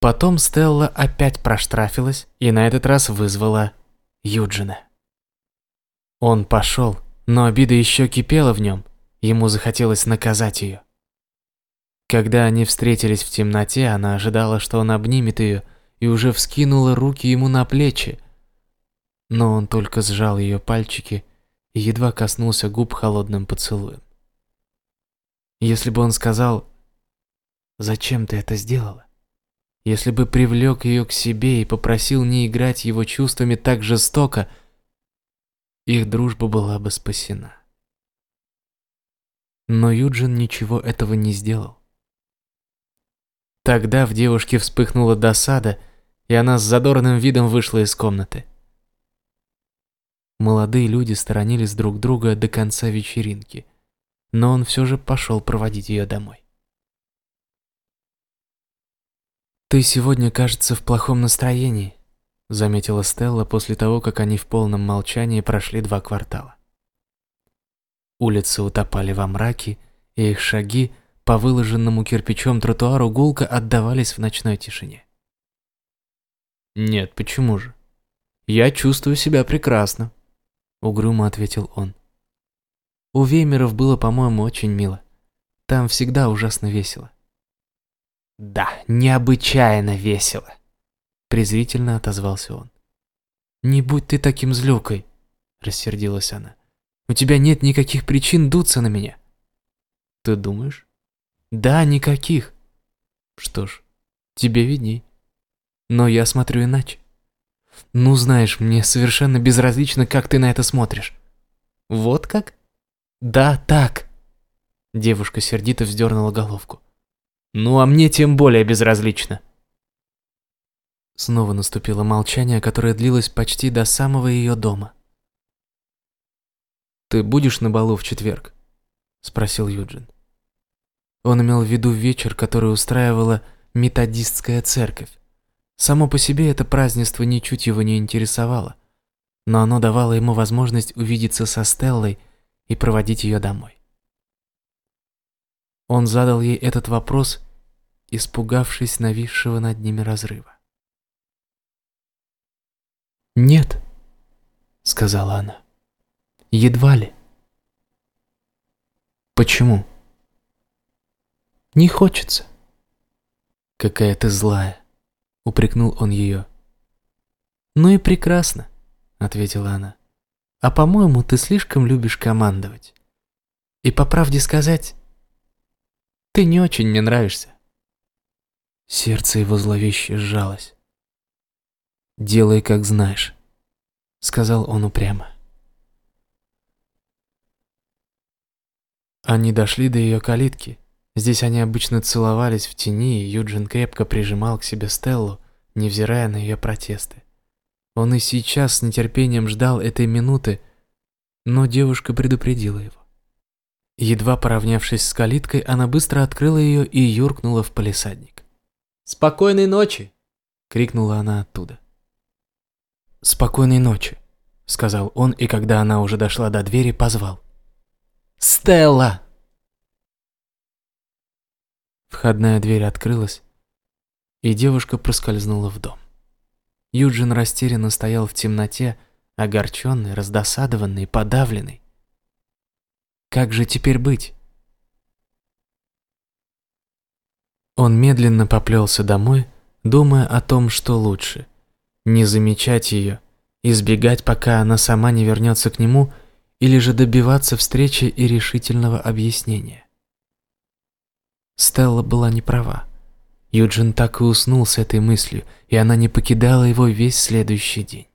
Потом Стелла опять проштрафилась и на этот раз вызвала Юджина. Он пошел, но обида еще кипела в нем, ему захотелось наказать ее. Когда они встретились в темноте, она ожидала, что он обнимет ее, и уже вскинула руки ему на плечи. Но он только сжал ее пальчики и едва коснулся губ холодным поцелуем. Если бы он сказал «Зачем ты это сделала?» Если бы привлек ее к себе и попросил не играть его чувствами так жестоко, их дружба была бы спасена. Но Юджин ничего этого не сделал. Тогда в девушке вспыхнула досада, и она с задорным видом вышла из комнаты. Молодые люди сторонились друг друга до конца вечеринки, но он все же пошел проводить ее домой. «Ты сегодня, кажется, в плохом настроении», — заметила Стелла после того, как они в полном молчании прошли два квартала. Улицы утопали во мраке, и их шаги по выложенному кирпичом тротуару гулко отдавались в ночной тишине. «Нет, почему же? Я чувствую себя прекрасно», — угрюмо ответил он. «У Веймеров было, по-моему, очень мило. Там всегда ужасно весело». «Да, необычайно весело», — презрительно отозвался он. «Не будь ты таким злюкой», — рассердилась она. «У тебя нет никаких причин дуться на меня». «Ты думаешь?» Да, никаких. Что ж, тебе видней. Но я смотрю иначе. Ну, знаешь, мне совершенно безразлично, как ты на это смотришь. Вот как? Да, так. Девушка сердито вздернула головку. Ну, а мне тем более безразлично. Снова наступило молчание, которое длилось почти до самого ее дома. «Ты будешь на балу в четверг?» – спросил Юджин. Он имел в виду вечер, который устраивала методистская церковь. Само по себе это празднество ничуть его не интересовало, но оно давало ему возможность увидеться со Стеллой и проводить ее домой. Он задал ей этот вопрос, испугавшись нависшего над ними разрыва. «Нет», — сказала она, — «едва ли». «Почему?» Не хочется. Какая ты злая, упрекнул он ее. Ну и прекрасно, ответила она. А по-моему, ты слишком любишь командовать. И по правде сказать, ты не очень мне нравишься. Сердце его зловеще сжалось. «Делай, как знаешь», — сказал он упрямо. Они дошли до ее калитки, Здесь они обычно целовались в тени, и Юджин крепко прижимал к себе Стеллу, невзирая на ее протесты. Он и сейчас с нетерпением ждал этой минуты, но девушка предупредила его. Едва поравнявшись с калиткой, она быстро открыла ее и юркнула в палисадник. «Спокойной ночи!» — крикнула она оттуда. «Спокойной ночи!» — сказал он, и когда она уже дошла до двери, позвал. «Стелла!» Входная дверь открылась, и девушка проскользнула в дом. Юджин растерянно стоял в темноте, огорченный, раздосадованный, подавленный. Как же теперь быть? Он медленно поплелся домой, думая о том, что лучше. Не замечать ее, избегать, пока она сама не вернется к нему, или же добиваться встречи и решительного объяснения. Стелла была не права. Юджин так и уснул с этой мыслью, и она не покидала его весь следующий день.